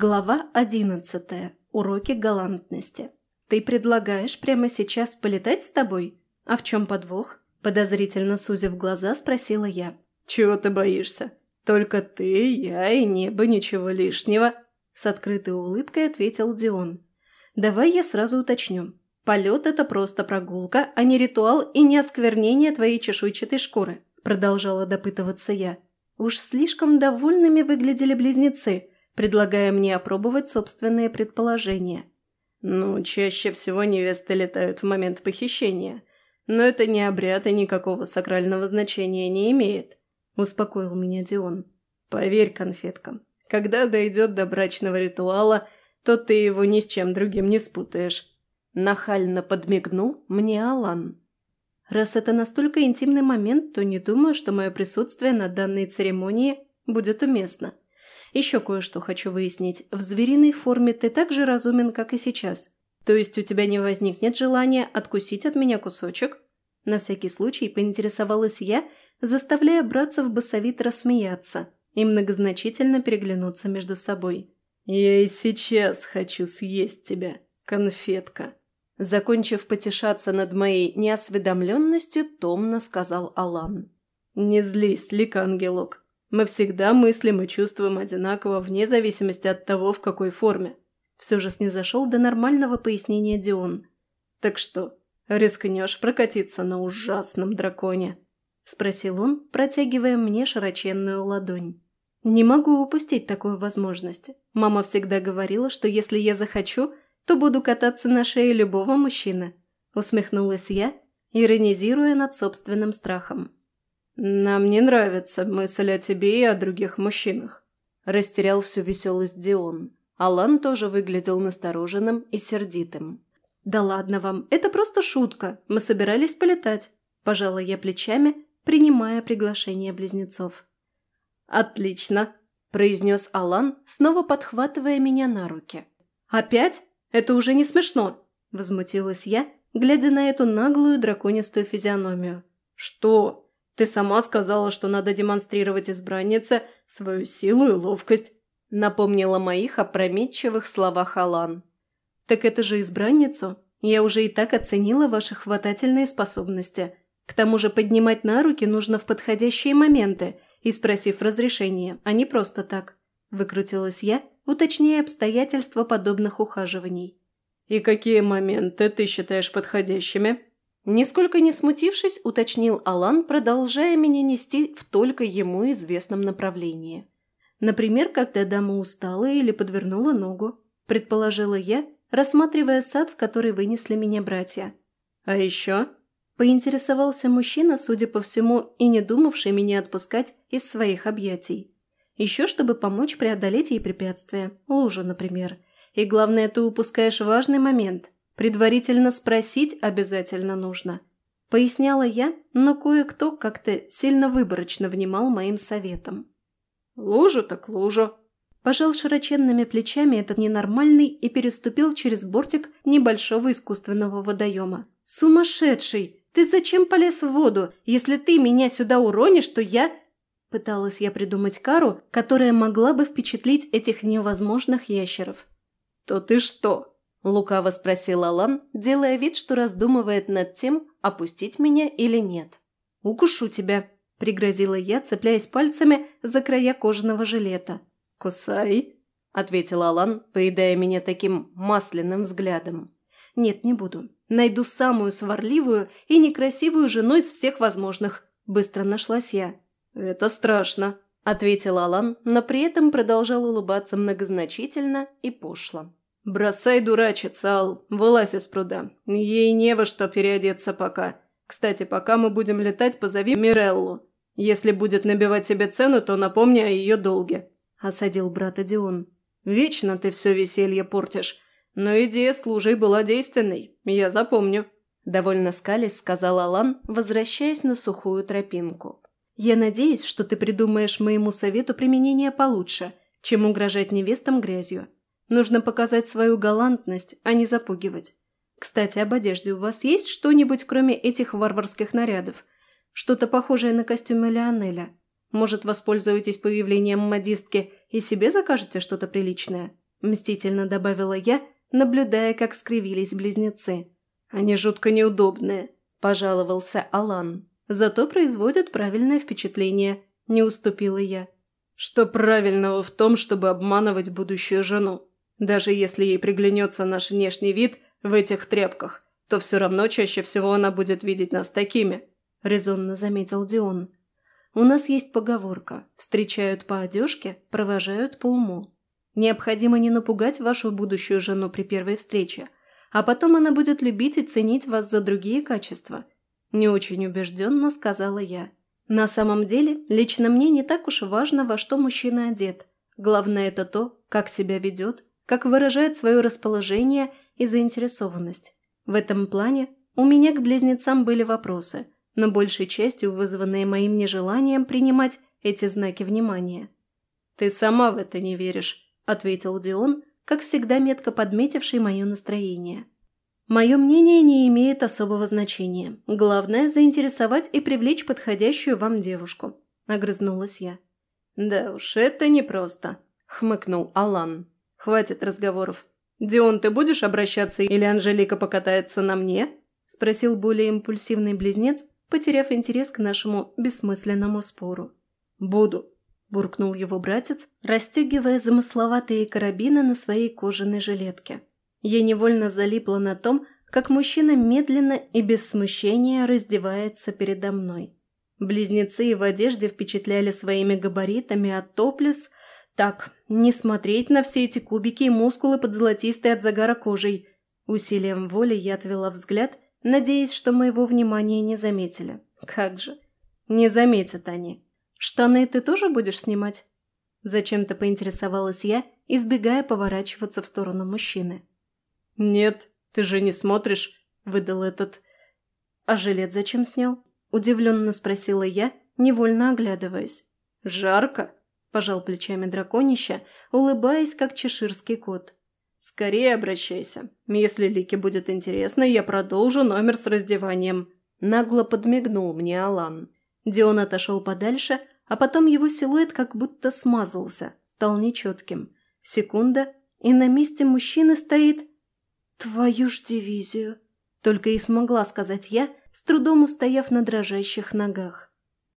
Глава одиннадцатая. Уроки галантности. «Ты предлагаешь прямо сейчас полетать с тобой? А в чем подвох?» Подозрительно сузив глаза, спросила я. «Чего ты боишься? Только ты, я и небо, ничего лишнего!» С открытой улыбкой ответил Дион. «Давай я сразу уточню. Полет – это просто прогулка, а не ритуал и не осквернение твоей чешуйчатой шкуры», продолжала допытываться я. Уж слишком довольными выглядели близнецы – предлагая мне опробовать собственные предположения. «Ну, чаще всего невесты летают в момент похищения. Но это не обряд и никакого сакрального значения не имеет», – успокоил меня Дион. «Поверь конфеткам, когда дойдет до брачного ритуала, то ты его ни с чем другим не спутаешь». Нахально подмигнул мне Алан. Раз это настолько интимный момент, то не думаю, что мое присутствие на данной церемонии будет уместно. Еще кое-что хочу выяснить. В звериной форме ты так же разумен, как и сейчас. То есть у тебя не возникнет желания откусить от меня кусочек?» На всякий случай поинтересовалась я, заставляя братцев басовит рассмеяться и многозначительно переглянуться между собой. «Я и сейчас хочу съесть тебя, конфетка!» Закончив потешаться над моей неосведомленностью, томно сказал Алан. «Не злись, лик-ангелок. Мы всегда мыслим и чувствуем одинаково вне зависимости от того, в какой форме. Все же снизошел до нормального пояснения Дион. Так что, рискнешь прокатиться на ужасном драконе? Спросил он, протягивая мне широченную ладонь. Не могу упустить такую возможность. Мама всегда говорила, что если я захочу, то буду кататься на шее любого мужчины. Усмехнулась я, иронизируя над собственным страхом. «Нам не нравится мысль о тебе и о других мужчинах», – растерял всю веселость Дион. Алан тоже выглядел настороженным и сердитым. «Да ладно вам, это просто шутка. Мы собирались полетать», – пожала я плечами, принимая приглашение близнецов. «Отлично», – произнес Алан, снова подхватывая меня на руки. «Опять? Это уже не смешно», – возмутилась я, глядя на эту наглую драконистую физиономию. «Что?» Ты сама сказала, что надо демонстрировать избраннице свою силу и ловкость», напомнила моих опрометчивых словах Алан. «Так это же избранницу. Я уже и так оценила ваши хватательные способности. К тому же поднимать на руки нужно в подходящие моменты и спросив разрешения, а не просто так», выкрутилась я, уточняя обстоятельства подобных ухаживаний. «И какие моменты ты считаешь подходящими?» Нисколько не смутившись, уточнил Алан, продолжая меня нести в только ему известном направлении. Например, когда дама устала или подвернула ногу, предположила я, рассматривая сад, в который вынесли меня братья. «А еще?» – поинтересовался мужчина, судя по всему, и не думавший меня отпускать из своих объятий. Еще чтобы помочь преодолеть ей препятствия, лужу, например. И главное, ты упускаешь важный момент – Предварительно спросить обязательно нужно. Поясняла я, но кое-кто как-то сильно выборочно внимал моим советам. «Лужу так лужу», Пожал широченными плечами этот ненормальный и переступил через бортик небольшого искусственного водоема. «Сумасшедший! Ты зачем полез в воду? Если ты меня сюда уронишь, то я...» Пыталась я придумать кару, которая могла бы впечатлить этих невозможных ящеров. «То ты что, – лукаво спросил Алан, делая вид, что раздумывает над тем, опустить меня или нет. «Укушу тебя», – пригрозила я, цепляясь пальцами за края кожаного жилета. «Кусай», – ответил Алан, поедая меня таким масляным взглядом. «Нет, не буду. Найду самую сварливую и некрасивую жену из всех возможных», – быстро нашлась я. «Это страшно», – ответил Алан, но при этом продолжал улыбаться многозначительно и пошло. «Бросай дурачиться, Ал, вылазь из пруда. Ей не во что переодеться пока. Кстати, пока мы будем летать, позови Миреллу. Если будет набивать себе цену, то напомни о ее долге», – осадил брата Дион. «Вечно ты все веселье портишь. Но идея с была действенной, я запомню», – довольно скались сказал Алан, возвращаясь на сухую тропинку. «Я надеюсь, что ты придумаешь моему совету применение получше, чем угрожать невестам грязью», Нужно показать свою галантность, а не запугивать. Кстати, об одежде у вас есть что-нибудь, кроме этих варварских нарядов? Что-то похожее на костюм Леонеля? Может, воспользуетесь появлением модистки и себе закажете что-то приличное?» – мстительно добавила я, наблюдая, как скривились близнецы. «Они жутко неудобные», – пожаловался Алан. «Зато производят правильное впечатление», – не уступила я. «Что правильного в том, чтобы обманывать будущую жену? Даже если ей приглянется наш внешний вид в этих тряпках, то все равно чаще всего она будет видеть нас такими», – резонно заметил Дион. «У нас есть поговорка «встречают по одежке, провожают по уму». Необходимо не напугать вашу будущую жену при первой встрече, а потом она будет любить и ценить вас за другие качества. Не очень убежденно сказала я. На самом деле, лично мне не так уж важно, во что мужчина одет. Главное это то, как себя ведет, как выражает свое расположение и заинтересованность. В этом плане у меня к близнецам были вопросы, но большей частью вызванные моим нежеланием принимать эти знаки внимания. «Ты сама в это не веришь», – ответил Дион, как всегда метко подметивший мое настроение. Мое мнение не имеет особого значения. Главное – заинтересовать и привлечь подходящую вам девушку», – огрызнулась я. «Да уж, это непросто», – хмыкнул Алан. «Хватит разговоров. «Дион, ты будешь обращаться или Анжелика покатается на мне?» – спросил более импульсивный близнец, потеряв интерес к нашему бессмысленному спору. «Буду», – буркнул его братец, расстегивая замысловатые карабины на своей кожаной жилетке. Я невольно залипла на том, как мужчина медленно и без смущения раздевается передо мной. Близнецы в одежде впечатляли своими габаритами, а топлес так, не смотреть на все эти кубики и мускулы под золотистой от загара кожей. Усилием воли я отвела взгляд, надеясь, что моего внимания не заметили. Как же. Не заметят они. Штаны ты тоже будешь снимать? Зачем-то поинтересовалась я, избегая поворачиваться в сторону мужчины. «Нет, ты же не смотришь», — выдал этот. «А жилет зачем снял?» — удивленно спросила я, невольно оглядываясь. «Жарко», – пожал плечами драконища, улыбаясь, как чеширский кот. «Скорее обращайся. Если Лике будет интересно, я продолжу номер с раздеванием». Нагло подмигнул мне Алан. Дион отошел подальше, а потом его силуэт как будто смазался, стал нечетким. Секунда, и на месте мужчины стоит... «Твою ж дивизию!» Только и смогла сказать я, с трудом устояв на дрожащих ногах.